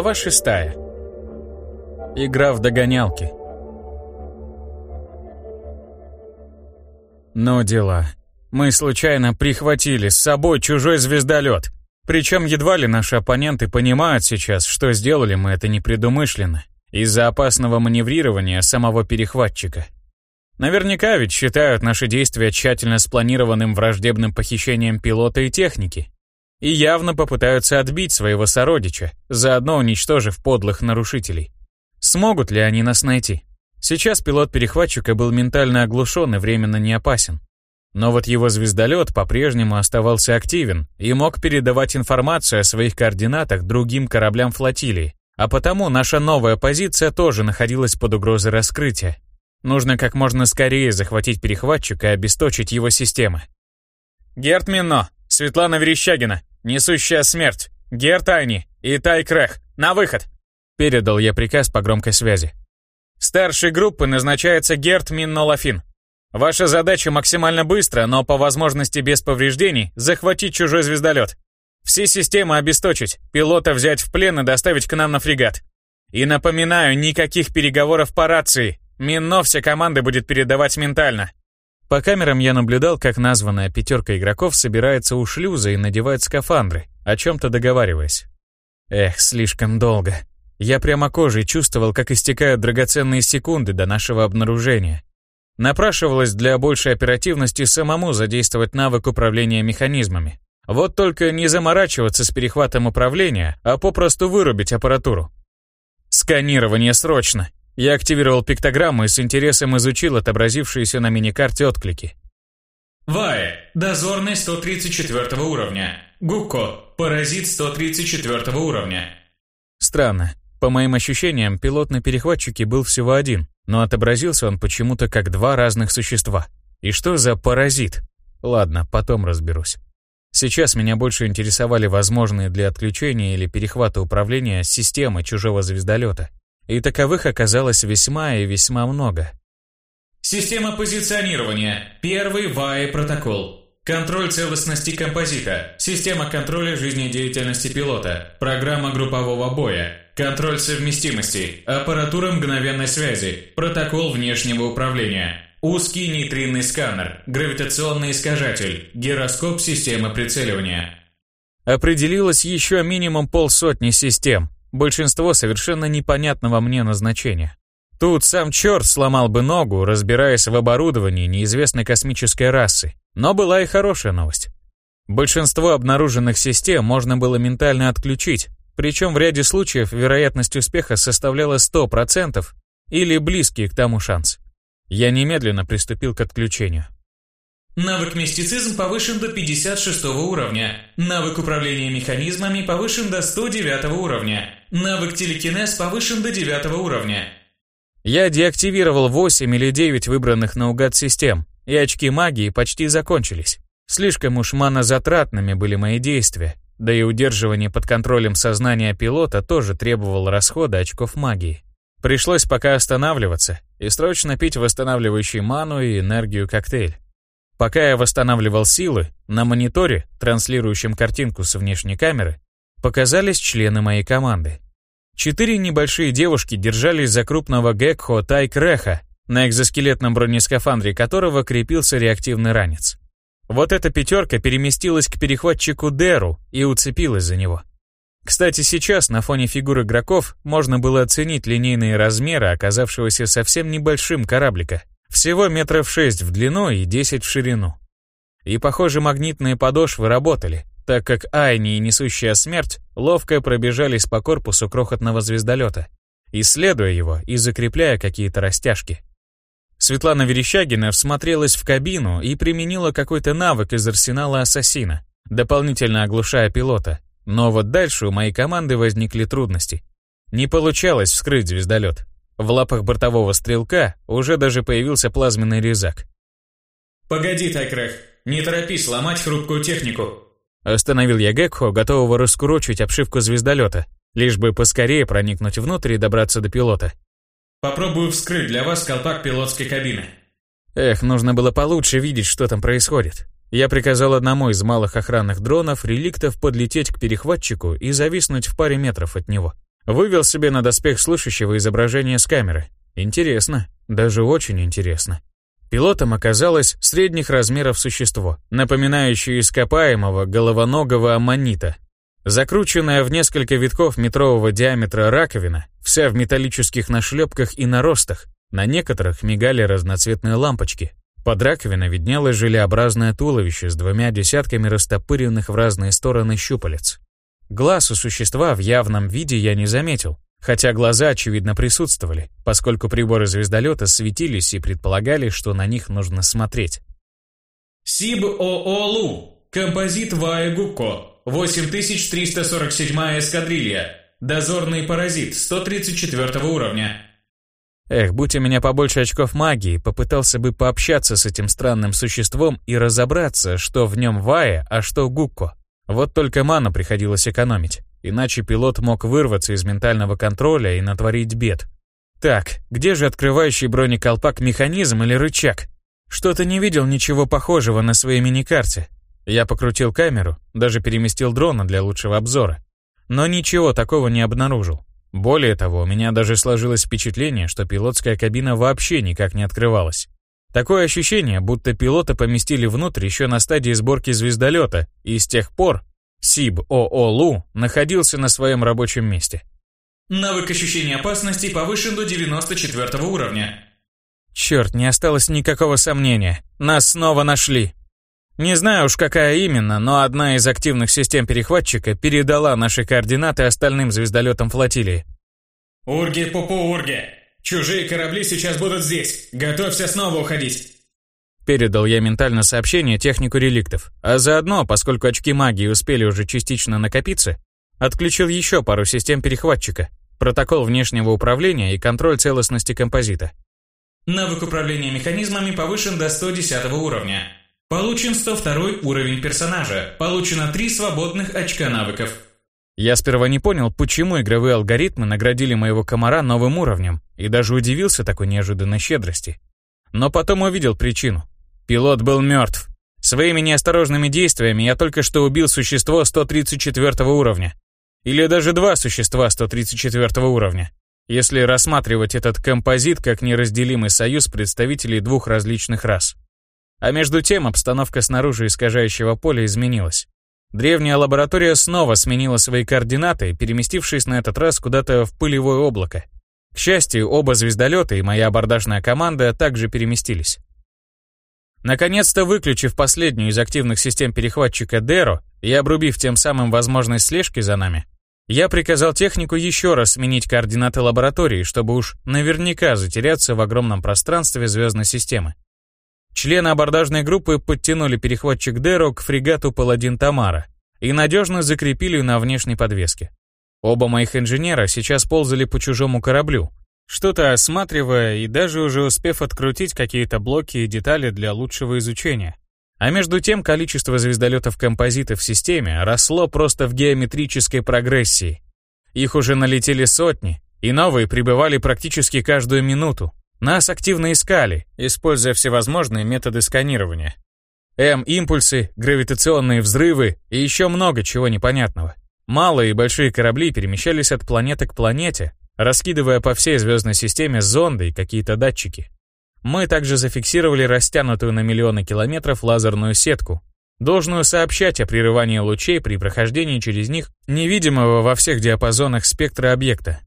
Глава шестая. Игра в догонялки. Ну дела. Мы случайно прихватили с собой чужой звездолет. Причем едва ли наши оппоненты понимают сейчас, что сделали мы это непредумышленно, из-за опасного маневрирования самого перехватчика. Наверняка ведь считают наши действия тщательно спланированным враждебным похищением пилота и техники. И явно попытаются отбить своего сородича, заодно уничтожив подлых нарушителей. Смогут ли они нас найти? Сейчас пилот перехватчика был ментально оглушен и временно не опасен. Но вот его звездолет по-прежнему оставался активен и мог передавать информацию о своих координатах другим кораблям флотилии, а потому наша новая позиция тоже находилась под угрозой раскрытия. Нужно как можно скорее захватить перехватчика и обесточить его системы. «Герт Мино, Светлана Верещагина, несущая смерть, Герт Айни и Тай Крех, на выход!» Передал я приказ по громкой связи. Старшей группы назначается Герт Минно Лафин. Ваша задача максимально быстро, но по возможности без повреждений, захватить чужой звездолет. Все системы обесточить, пилота взять в плен и доставить к нам на фрегат. И напоминаю, никаких переговоров по рации. Минно все команды будет передавать ментально. По камерам я наблюдал, как названная пятерка игроков собирается у шлюза и надевает скафандры, о чем-то договариваясь. Эх, слишком долго. Я прямо кожей чувствовал, как истекают драгоценные секунды до нашего обнаружения. Напрашивалось для большей оперативности самому задействовать навык управления механизмами. Вот только не заморачиваться с перехватом управления, а попросту вырубить аппаратуру. Сканирование срочно. Я активировал пиктограмму и с интересом изучил отобразившиеся на миникарте отклики. Вае, дозорный 134 уровня. Гукко, паразит 134 уровня. Странно. По моим ощущениям, пилот на перехватчике был всего один, но отобразился он почему-то как два разных существа. И что за паразит? Ладно, потом разберусь. Сейчас меня больше интересовали возможные для отключения или перехвата управления системы чужого звездолета. И таковых оказалось весьма и весьма много. Система позиционирования. Первый ВАИ протокол. Контроль целостности композита. Система контроля жизнедеятельности пилота. Программа группового боя. Контроль совместимости, аппаратура мгновенной связи, протокол внешнего управления, узкий нейтринный сканер, гравитационный искажатель, гироскоп системы прицеливания. Определилось еще минимум полсотни систем, большинство совершенно непонятного мне назначения. Тут сам черт сломал бы ногу, разбираясь в оборудовании неизвестной космической расы. Но была и хорошая новость. Большинство обнаруженных систем можно было ментально отключить, причем в ряде случаев вероятность успеха составляла 100% или близкий к тому шанс. Я немедленно приступил к отключению. Навык мистицизм повышен до 56 уровня. Навык управления механизмами повышен до 109 уровня. Навык телекинез повышен до 9 уровня. Я деактивировал 8 или 9 выбранных наугад систем, и очки магии почти закончились. Слишком уж манозатратными были мои действия, да и удерживание под контролем сознания пилота тоже требовало расхода очков магии. Пришлось пока останавливаться и срочно пить восстанавливающий ману и энергию коктейль. Пока я восстанавливал силы, на мониторе, транслирующем картинку с внешней камеры, показались члены моей команды. Четыре небольшие девушки держались за крупного Гекхо Тайкреха, на экзоскелетном бронескафандре которого крепился реактивный ранец. Вот эта пятерка переместилась к перехватчику Деру и уцепилась за него. Кстати, сейчас на фоне фигур игроков можно было оценить линейные размеры оказавшегося совсем небольшим кораблика. Всего метров 6 в длину и 10 в ширину. И, похоже, магнитные подошвы работали, так как Айни и Несущая Смерть ловко пробежались по корпусу крохотного звездолета, исследуя его и закрепляя какие-то растяжки. Светлана Верещагина всмотрелась в кабину и применила какой-то навык из арсенала ассасина, дополнительно оглушая пилота. Но вот дальше у моей команды возникли трудности. Не получалось вскрыть звездолет. В лапах бортового стрелка уже даже появился плазменный резак. «Погоди, Тайкрех, не торопись ломать хрупкую технику», Остановил я Гекхо, готового раскурочить обшивку звездолета, лишь бы поскорее проникнуть внутрь и добраться до пилота. Попробую вскрыть для вас колпак пилотской кабины. Эх, нужно было получше видеть, что там происходит. Я приказал одному из малых охранных дронов реликтов подлететь к перехватчику и зависнуть в паре метров от него. Вывел себе на доспех слышащего изображение с камеры. Интересно, даже очень интересно. Пилотом оказалось средних размеров существо, напоминающее ископаемого головоногого аммонита. Закрученная в несколько витков метрового диаметра раковина, вся в металлических нашлепках и наростах, на некоторых мигали разноцветные лампочки. Под раковиной виднелось желеобразное туловище с двумя десятками растопыренных в разные стороны щупалец. Глаз у существа в явном виде я не заметил, хотя глаза, очевидно, присутствовали, поскольку приборы звездолета светились и предполагали, что на них нужно смотреть. Сиб ООЛУ. Композит Вая Гукко. 8347 эскадрилья. Дозорный паразит 134 уровня. Эх, будь у меня побольше очков магии, попытался бы пообщаться с этим странным существом и разобраться, что в нем Вая, а что Гукко. Вот только ману приходилось экономить, иначе пилот мог вырваться из ментального контроля и натворить бед. Так, где же открывающий бронеколпак механизм или рычаг? Что-то не видел ничего похожего на своей миникарте. Я покрутил камеру, даже переместил дрона для лучшего обзора. Но ничего такого не обнаружил. Более того, у меня даже сложилось впечатление, что пилотская кабина вообще никак не открывалась. Такое ощущение, будто пилота поместили внутрь еще на стадии сборки звездолета, и с тех пор СИБ ООЛУ находился на своем рабочем месте. Навык ощущения опасности повышен до 94 уровня. Черт, не осталось никакого сомнения. Нас снова нашли. Не знаю уж какая именно, но одна из активных систем перехватчика передала наши координаты остальным звездолетам флотилии. Урги, Пупу, Урги. Чужие корабли сейчас будут здесь. Готовься снова уходить. Передал я ментально сообщение технику реликтов, а заодно, поскольку очки магии успели уже частично накопиться, отключил еще пару систем перехватчика, протокол внешнего управления и контроль целостности композита. Навык управления механизмами повышен до 110 уровня. Получен 102 уровень персонажа. Получено 3 свободных очка навыков. Я сперва не понял, почему игровые алгоритмы наградили моего комара новым уровнем, и даже удивился такой неожиданной щедрости. Но потом увидел причину. Пилот был мертв. Своими неосторожными действиями я только что убил существо 134 уровня. Или даже два существа 134 уровня. Если рассматривать этот композит как неразделимый союз представителей двух различных рас. А между тем обстановка снаружи искажающего поля изменилась. Древняя лаборатория снова сменила свои координаты, переместившись на этот раз куда-то в пылевое облако. К счастью, оба звездолета и моя абордажная команда также переместились. Наконец-то выключив последнюю из активных систем перехватчика Деро и обрубив тем самым возможность слежки за нами, я приказал технику еще раз сменить координаты лаборатории, чтобы уж наверняка затеряться в огромном пространстве звездной системы. Члены абордажной группы подтянули перехватчик Деро к фрегату «Паладин Тамара» и надежно закрепили на внешней подвеске. Оба моих инженера сейчас ползали по чужому кораблю, что-то осматривая и даже уже успев открутить какие-то блоки и детали для лучшего изучения. А между тем количество звездолетов-композитов в системе росло просто в геометрической прогрессии. Их уже налетели сотни, и новые прибывали практически каждую минуту. Нас активно искали, используя всевозможные методы сканирования. М-импульсы, гравитационные взрывы и еще много чего непонятного. Малые и большие корабли перемещались от планеты к планете, раскидывая по всей звездной системе зонды и какие-то датчики. Мы также зафиксировали растянутую на миллионы километров лазерную сетку, должную сообщать о прерывании лучей при прохождении через них невидимого во всех диапазонах спектра объекта.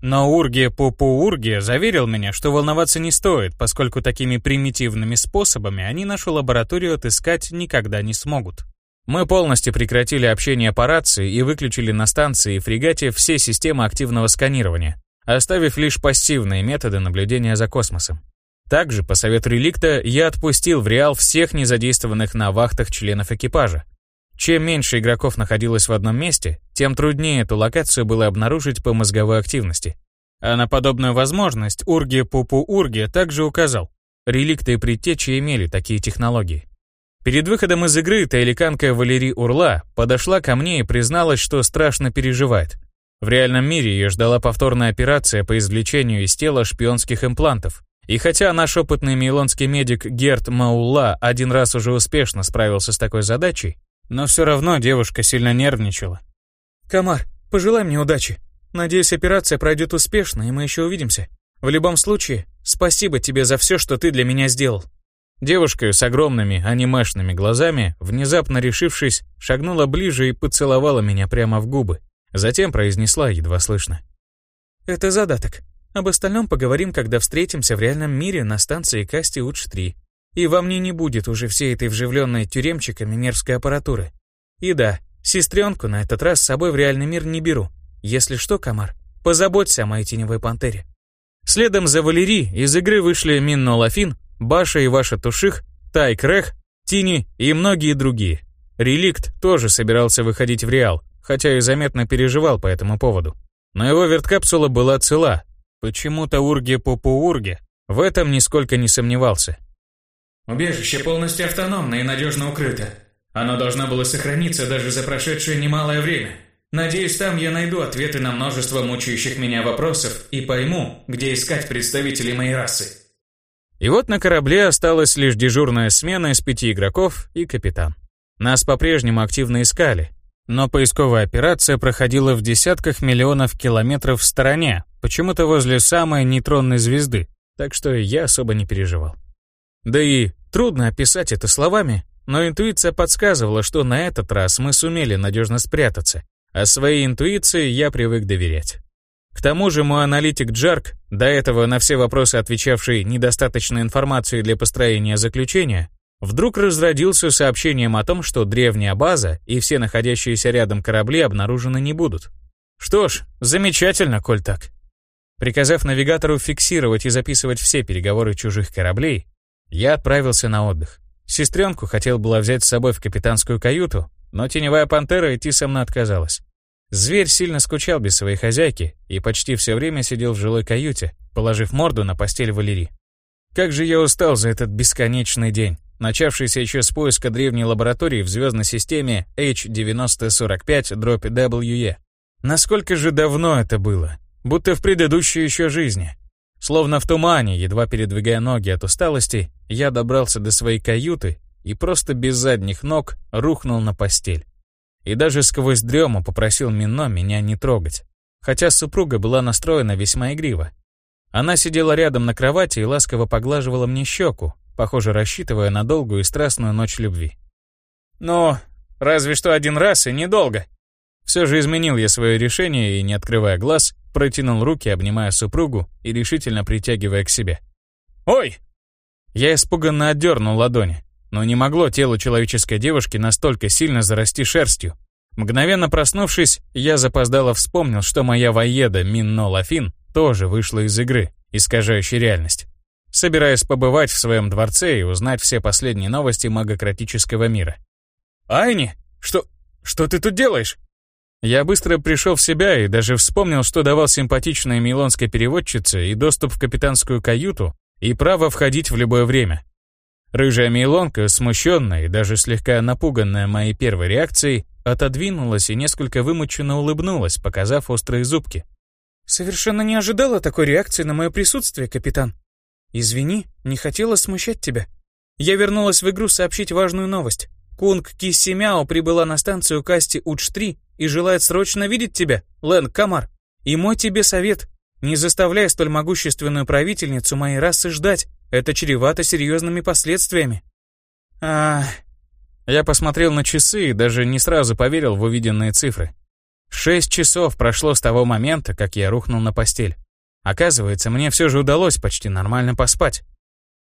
Но Ургия Пупу-Ургия заверил меня, что волноваться не стоит, поскольку такими примитивными способами они нашу лабораторию отыскать никогда не смогут. Мы полностью прекратили общение по рации и выключили на станции и фрегате все системы активного сканирования, оставив лишь пассивные методы наблюдения за космосом. Также, по совету реликта, я отпустил в Реал всех незадействованных на вахтах членов экипажа. Чем меньше игроков находилось в одном месте, тем труднее эту локацию было обнаружить по мозговой активности. А на подобную возможность Урги Пупу Урги также указал. Реликты и предтечи имели такие технологии. Перед выходом из игры таиликанка Валерий Урла подошла ко мне и призналась, что страшно переживает. В реальном мире ее ждала повторная операция по извлечению из тела шпионских имплантов. И хотя наш опытный мейлонский медик Герт Маулла один раз уже успешно справился с такой задачей, но все равно девушка сильно нервничала. «Камар, пожелай мне удачи. Надеюсь, операция пройдет успешно, и мы еще увидимся. В любом случае, спасибо тебе за все, что ты для меня сделал». Девушка с огромными анимешными глазами, внезапно решившись, шагнула ближе и поцеловала меня прямо в губы. Затем произнесла едва слышно. «Это задаток. Об остальном поговорим, когда встретимся в реальном мире на станции Касти Удж-3. И во мне не будет уже всей этой вживленной тюремчиками мерзкой аппаратуры. И да, сестренку на этот раз с собой в реальный мир не беру. Если что, Комар, позаботься о моей теневой пантере». Следом за Валери из игры вышли Минно Лафин, Баша и Ваша Туших, Тайк Рех, Тини и многие другие. Реликт тоже собирался выходить в Реал, хотя и заметно переживал по этому поводу. Но его верткапсула была цела. Почему-то Урге Попу Урге в этом нисколько не сомневался. Убежище полностью автономно и надежно укрыто. Оно должно было сохраниться даже за прошедшее немалое время. Надеюсь, там я найду ответы на множество мучающих меня вопросов и пойму, где искать представителей моей расы. И вот на корабле осталась лишь дежурная смена из пяти игроков и капитан. Нас по-прежнему активно искали, но поисковая операция проходила в десятках миллионов километров в стороне, почему-то возле самой нейтронной звезды, так что я особо не переживал. Да и трудно описать это словами, но интуиция подсказывала, что на этот раз мы сумели надежно спрятаться, а своей интуиции я привык доверять. К тому же мой аналитик Джарк, до этого на все вопросы отвечавший недостаточной информацией для построения заключения, вдруг разродился сообщением о том, что древняя база и все находящиеся рядом корабли обнаружены не будут. Что ж, замечательно, коль так. Приказав навигатору фиксировать и записывать все переговоры чужих кораблей, я отправился на отдых. Сестренку хотел было взять с собой в капитанскую каюту, но теневая пантера идти со мной отказалась. Зверь сильно скучал без своей хозяйки и почти все время сидел в жилой каюте, положив морду на постель Валерии. Как же я устал за этот бесконечный день, начавшийся еще с поиска древней лаборатории в звездной системе H9045-WE. Насколько же давно это было? Будто в предыдущей еще жизни. Словно в тумане, едва передвигая ноги от усталости, я добрался до своей каюты и просто без задних ног рухнул на постель и даже сквозь дрему попросил Мино меня не трогать, хотя супруга была настроена весьма игриво. Она сидела рядом на кровати и ласково поглаживала мне щеку, похоже, рассчитывая на долгую и страстную ночь любви. Но разве что один раз и недолго. Все же изменил я свое решение и, не открывая глаз, протянул руки, обнимая супругу и решительно притягивая к себе. «Ой!» Я испуганно отдернул ладони но не могло тело человеческой девушки настолько сильно зарасти шерстью. Мгновенно проснувшись, я запоздало вспомнил, что моя воеда Минно Лафин тоже вышла из игры, искажающей реальность. Собираясь побывать в своем дворце и узнать все последние новости магократического мира. «Айни, что... что ты тут делаешь?» Я быстро пришел в себя и даже вспомнил, что давал симпатичной милонской переводчице и доступ в капитанскую каюту, и право входить в любое время. Рыжая Мейлонка, смущенная и даже слегка напуганная моей первой реакцией, отодвинулась и несколько вымученно улыбнулась, показав острые зубки. «Совершенно не ожидала такой реакции на мое присутствие, капитан. Извини, не хотела смущать тебя. Я вернулась в игру сообщить важную новость. Кунг Киссимяо прибыла на станцию Касти Удж-3 и желает срочно видеть тебя, Лэн Камар. И мой тебе совет — не заставляй столь могущественную правительницу моей расы ждать. Это чревато серьезными последствиями. А... Я посмотрел на часы и даже не сразу поверил в увиденные цифры. Шесть часов прошло с того момента, как я рухнул на постель. Оказывается, мне все же удалось почти нормально поспать.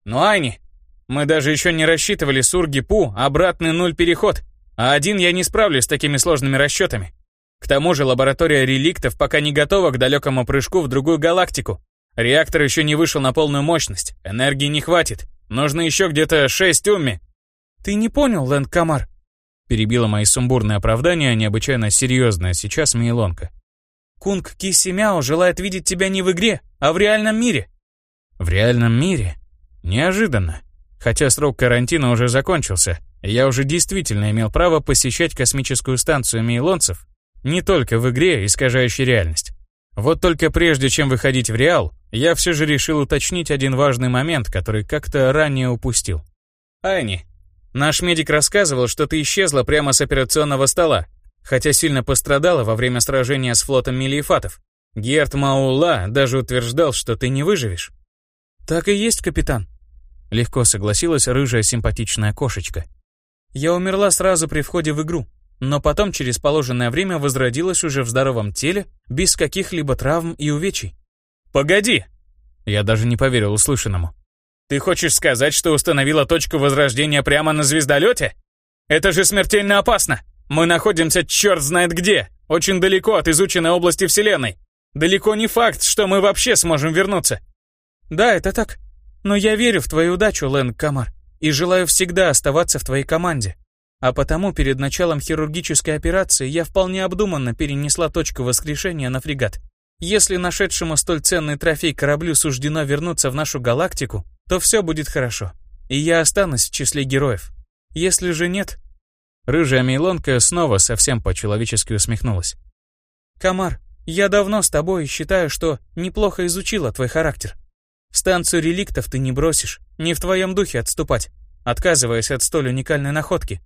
Ну, Айни, мы даже еще не рассчитывали Сурги-Пу обратный нуль переход, а один я не справлюсь с такими сложными расчетами. К тому же лаборатория реликтов пока не готова к далекому прыжку в другую галактику. Реактор еще не вышел на полную мощность, энергии не хватит. Нужно еще где-то шесть умми. Ты не понял, Лэнд Камар? Перебила мои сумбурные оправдания необычайно серьезная сейчас Мейлонка. Кунг Киси Мяо желает видеть тебя не в игре, а в реальном мире. В реальном мире? Неожиданно. Хотя срок карантина уже закончился, я уже действительно имел право посещать космическую станцию мейлонцев не только в игре, искажающей реальность. Вот только прежде чем выходить в Реал, я все же решил уточнить один важный момент, который как-то ранее упустил. Айни, наш медик рассказывал, что ты исчезла прямо с операционного стола, хотя сильно пострадала во время сражения с флотом милиефатов. Герт Маула даже утверждал, что ты не выживешь. Так и есть, капитан. Легко согласилась рыжая симпатичная кошечка. Я умерла сразу при входе в игру, но потом через положенное время возродилась уже в здоровом теле, без каких-либо травм и увечий. «Погоди!» Я даже не поверил услышанному. «Ты хочешь сказать, что установила точку возрождения прямо на звездолете? Это же смертельно опасно! Мы находимся черт знает где, очень далеко от изученной области Вселенной. Далеко не факт, что мы вообще сможем вернуться». «Да, это так. Но я верю в твою удачу, Лэнг Камар, и желаю всегда оставаться в твоей команде. А потому перед началом хирургической операции я вполне обдуманно перенесла точку воскрешения на фрегат. Если нашедшему столь ценный трофей кораблю суждено вернуться в нашу галактику, то все будет хорошо, и я останусь в числе героев. Если же нет... Рыжая Мейлонка снова совсем по-человечески усмехнулась. «Камар, я давно с тобой считаю, что неплохо изучила твой характер. Станцию реликтов ты не бросишь, не в твоем духе отступать, отказываясь от столь уникальной находки.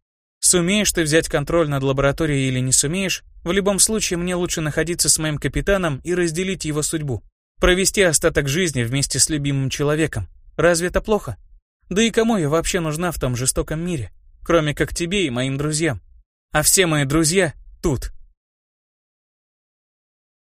Сумеешь ты взять контроль над лабораторией или не сумеешь, в любом случае мне лучше находиться с моим капитаном и разделить его судьбу. Провести остаток жизни вместе с любимым человеком. Разве это плохо? Да и кому я вообще нужна в том жестоком мире? Кроме как тебе и моим друзьям. А все мои друзья тут,